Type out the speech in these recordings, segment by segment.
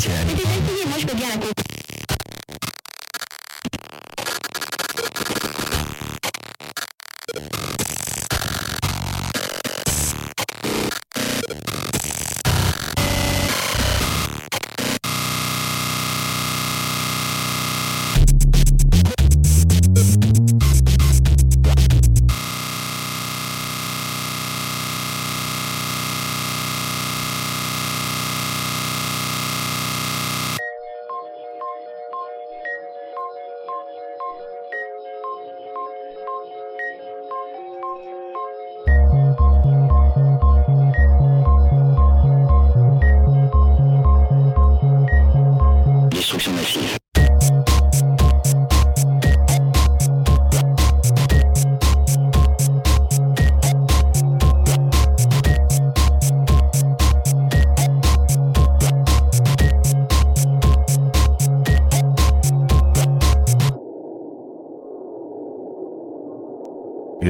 Gotcha. You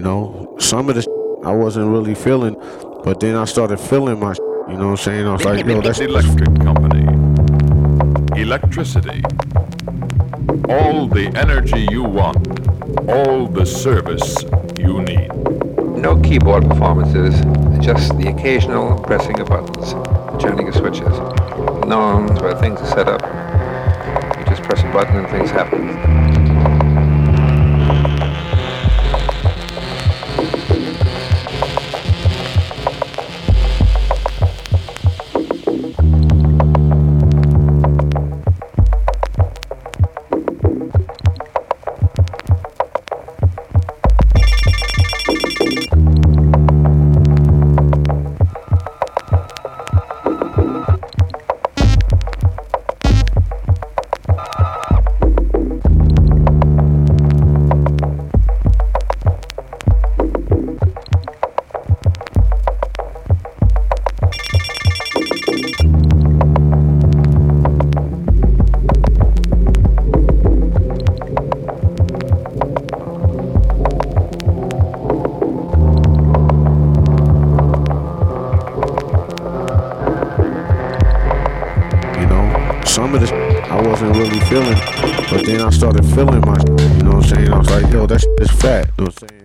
know, some of the I wasn't really feeling, but then I started feeling my, you know what I'm saying? I was like, yo, that's electric company. Electricity. All the energy you want. All the service you need. No keyboard performances, just the occasional pressing of buttons, turning of switches. No where things are set up. You just press a button and things happen. Then I started feeling my, you know what I'm saying? I was like, yo, that's shit fat, you know what I'm saying?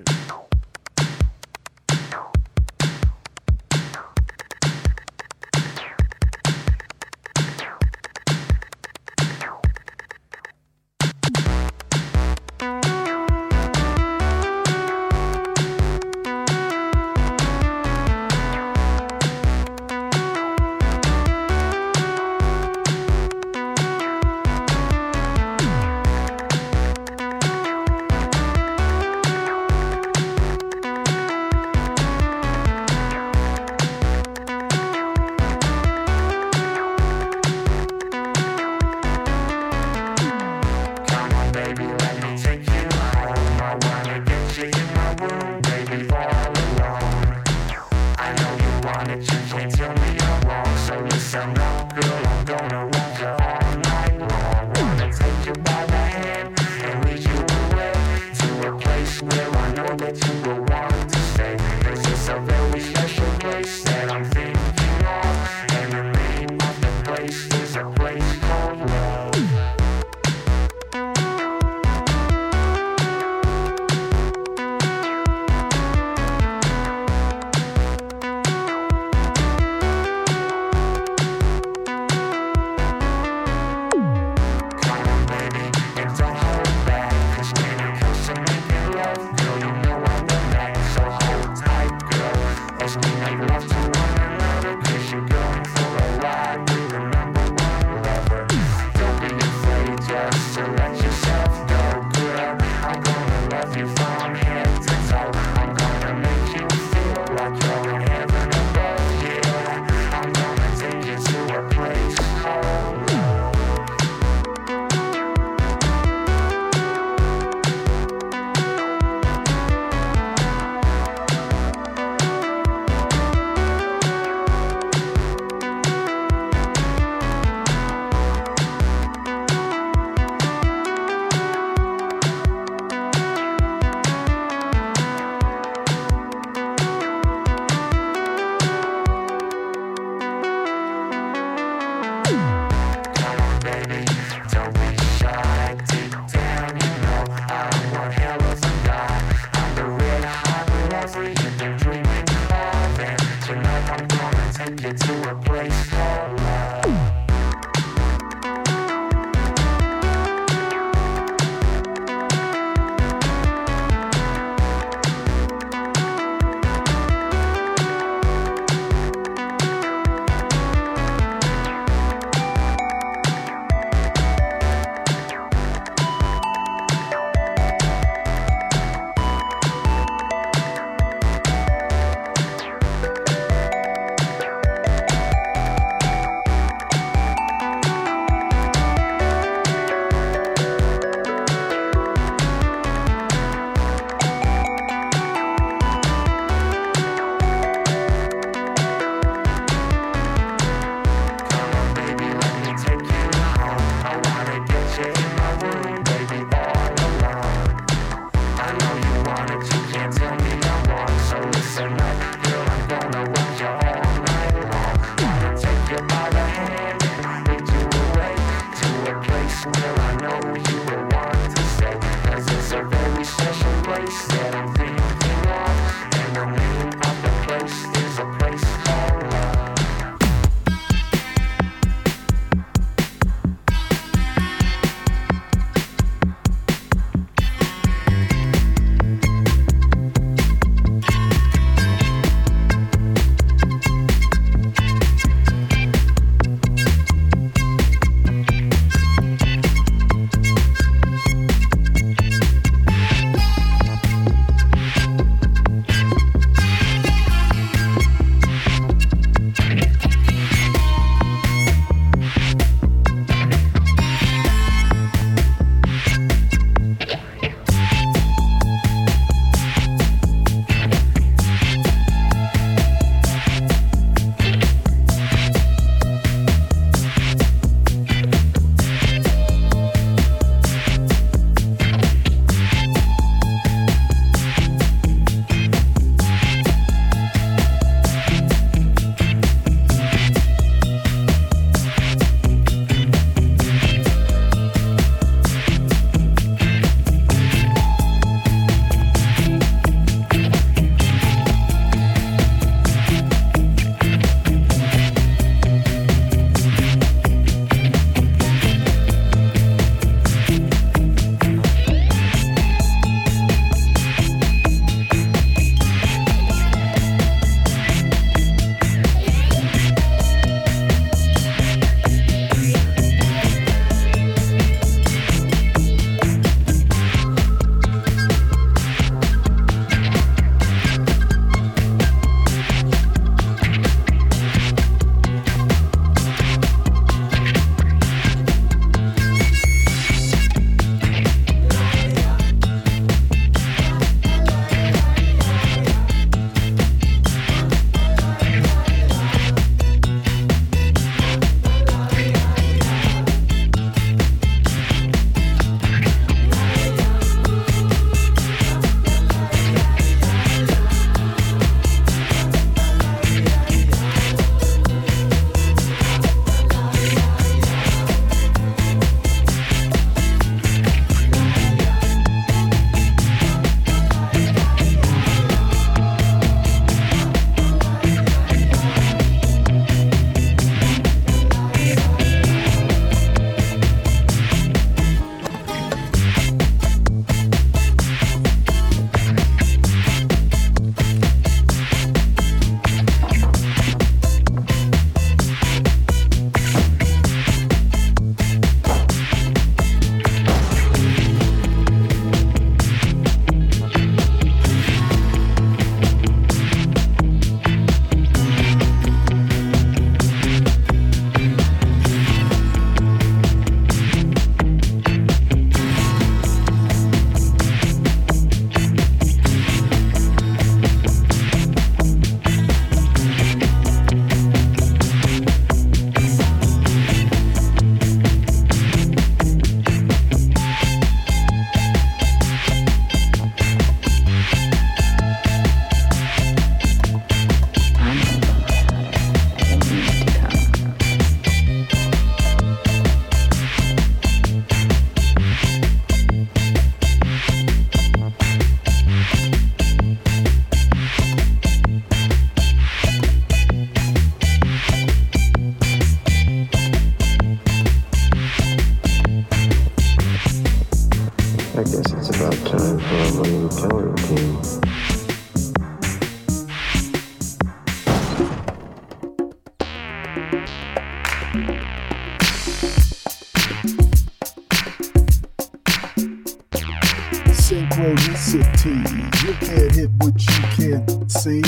Synchronicity. You can't hit what you can't see.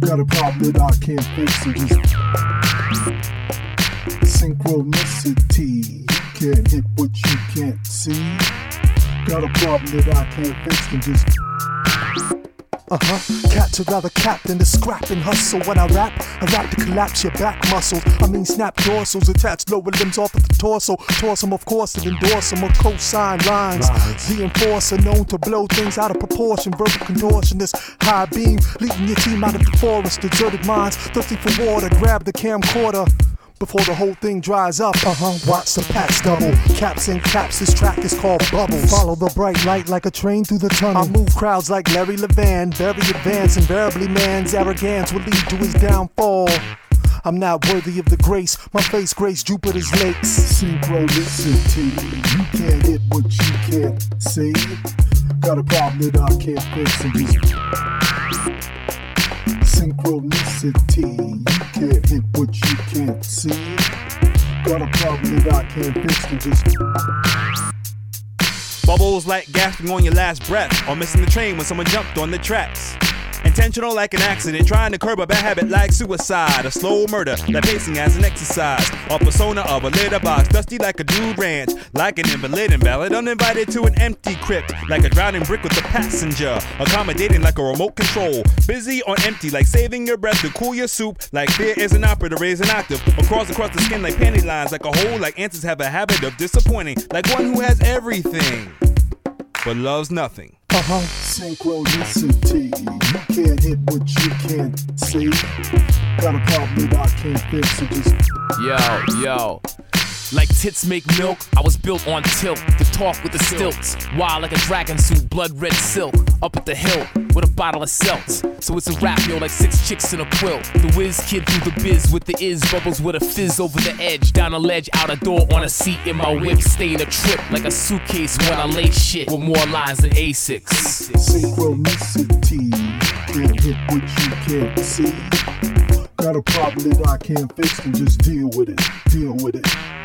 Got a problem that I can't fix. So just synchronicity. You can't hit what you can't see. Got a problem that I can't fix. And just uh huh. Cats would rather cap than to scrap and hustle. When I rap, I rap to collapse your back muscles. I mean, snap dorsals, attach lower limbs off of the torso. Toss them, of course, and endorse them with cosine lines. The enforcer known to blow things out of proportion. Verbal contortionist, high beam, leading your team out of the forest. Deserted minds, thirsty for water. Grab the camcorder before the whole thing dries up. Uh huh. Watch the packs double. Caps and caps. This track is called Bubbles. Follow the bright light like a train through the tunnel. I move crowds like Larry Levan. Very advanced. Invariably, man's arrogance will lead to his downfall. I'm not worthy of the grace. My face grace Jupiter's lakes. see Synchronicity. You can't hit what you can't see. Got a problem that I can't fix. Synchronicity. You can't hit what you can't see. Got a problem that I can't fix. And just Bubbles like gasping on your last breath or missing the train when someone jumped on the tracks. Intentional like an accident, trying to curb a bad habit like suicide. A slow murder, like pacing as an exercise. A persona of a litter box, dusty like a dude ranch. Like an invalid invalid, uninvited to an empty crypt. Like a drowning brick with a passenger. Accommodating like a remote control. Busy on empty, like saving your breath to cool your soup. Like fear is an opera to raise an octave. Across across the skin like panty lines. Like a hole, like answers have a habit of disappointing. Like one who has everything, but loves nothing. Uh huh. synchronicity. You can't hit what you can't see. Got a problem that I can't fix. So just Yo, yo. Like tits make milk, I was built on tilt to talk with the stilts. Wild like a dragon suit, blood red silk. Up at the hill with a bottle of seltz. So it's a rap, yo, like six chicks in a quilt. The whiz kid through the biz with the is bubbles with a fizz over the edge. Down a ledge, out a door, on a seat in my whip. Staying a trip like a suitcase when I lay shit with more lines than A6. synchronicity. Can't hit what you can't see. Got a problem that I can't fix. And just deal with it. Deal with it.